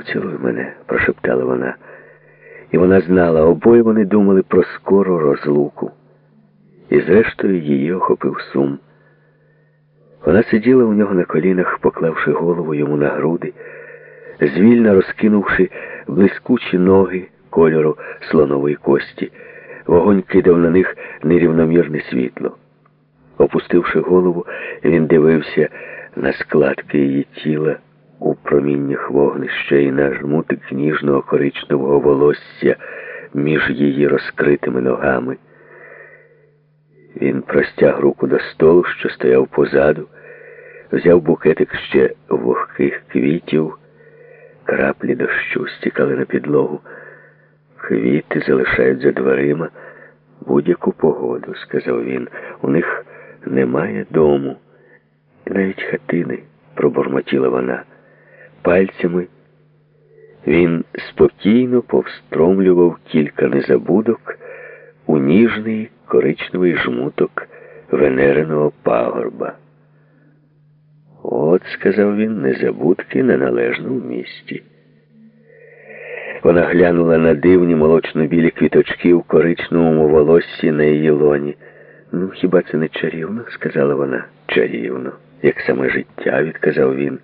Поцілуй мене, прошептала вона. І вона знала, обоє вони думали про скору розлуку. І зрештою її охопив сум. Вона сиділа у нього на колінах, поклавши голову йому на груди, звільно розкинувши блискучі ноги кольору слонової кості. Вогонь кидав на них нерівномірне світло. Опустивши голову, він дивився на складки її тіла у проміннях вогнища і на жмутик ніжного коричневого волосся між її розкритими ногами. Він простяг руку до столу, що стояв позаду, взяв букетик ще вогких квітів, краплі дощу стікали на підлогу. Квіти залишають за дверима будь-яку погоду, сказав він. У них немає дому, навіть хатини, пробормотіла вона. Пальцями він спокійно повстромлював кілька незабудок у ніжний коричневий жмуток венереного пагорба. От, сказав він, незабудки на належному місці. Вона глянула на дивні молочно-білі квіточки в коричневому волоссі на її лоні. Ну, хіба це не чарівно? сказала вона. Чарівно, як саме життя, відказав він.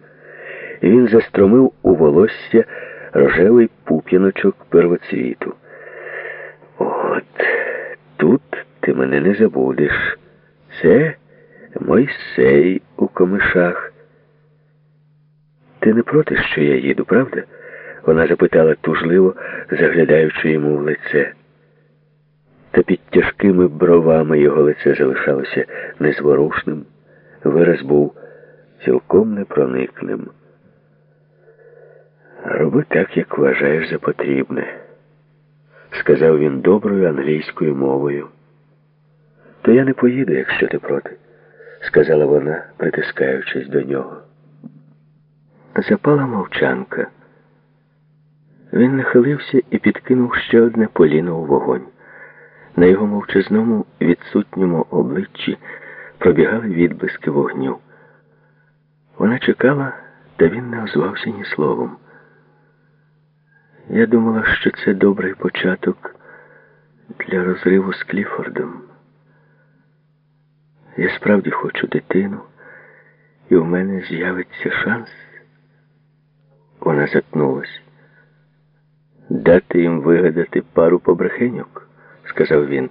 Він застромив у волосся рожевий пуп'яночок первоцвіту. От тут ти мене не забудеш. Це Мойсей у комишах. Ти не проти, що я їду, правда? Вона запитала тужливо, заглядаючи йому в лице. Та під тяжкими бровами його лице залишалося незворушним. Вираз був цілком непроникним. Роби так, як вважаєш за потрібне, сказав він доброю англійською мовою. То я не поїду, якщо ти проти, сказала вона, притискаючись до нього. Запала мовчанка. Він нахилився і підкинув ще одне поліно у вогонь. На його мовчазному відсутньому обличчі пробігали відблиски вогню. Вона чекала, та він не озвався ні словом. Я думала, що це добрий початок для розриву з Кліфордом. Я справді хочу дитину, і у мене з'явиться шанс. Вона затнулась. Дати їм вигадати пару побрехеньок, сказав він.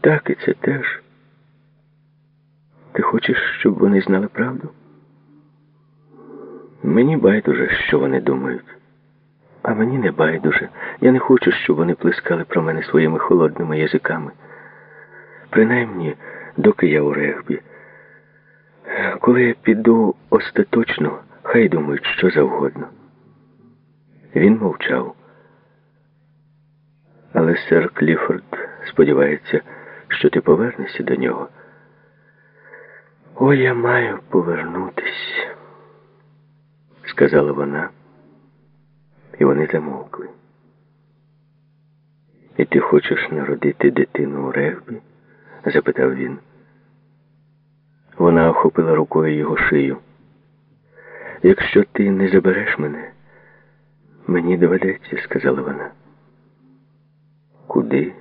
Так і це теж. Ти хочеш, щоб вони знали правду? Мені байдуже, що вони думають. А мені не байдуже. Я не хочу, щоб вони плескали про мене своїми холодними язиками. Принаймні, доки я у регбі. Коли я піду остаточно, хай думають що завгодно. Він мовчав. Але сер Кліфорд сподівається, що ти повернешся до нього. О, я маю повернутись, сказала вона, і вони замовкли. І ти хочеш народити дитину у регбі? запитав він. Вона охопила рукою його шию. Якщо ти не забереш мене, мені доведеться, сказала вона. Куди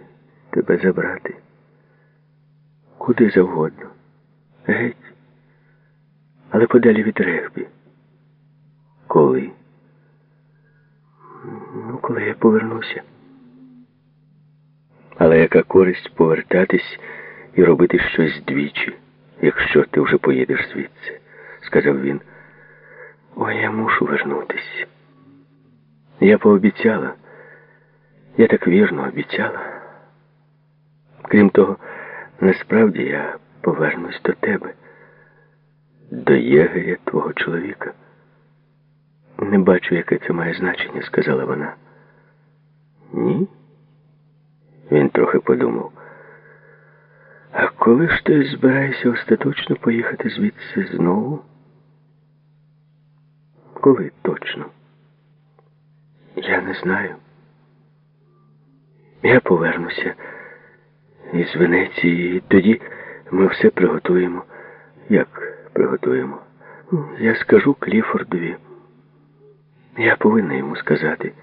тебе забрати? Куди завгодно. Геть. Але подалі від регбі. Коли? Коли я повернуся. Але яка користь повертатись і робити щось двічі, якщо ти вже поїдеш звідси, сказав він. Ой, я мушу вернутись. Я пообіцяла. Я так вірно обіцяла. Крім того, насправді я повернусь до тебе, до єгеря твого чоловіка. Не бачу, яке це має значення, сказала вона. Ні? Він трохи подумав. А коли ж ти збираєшся остаточно поїхати звідси знову? Коли точно? Я не знаю. Я повернуся із Венеції, і тоді ми все приготуємо. Як приготуємо? Я скажу Кліфордові. Я повинна йому сказати.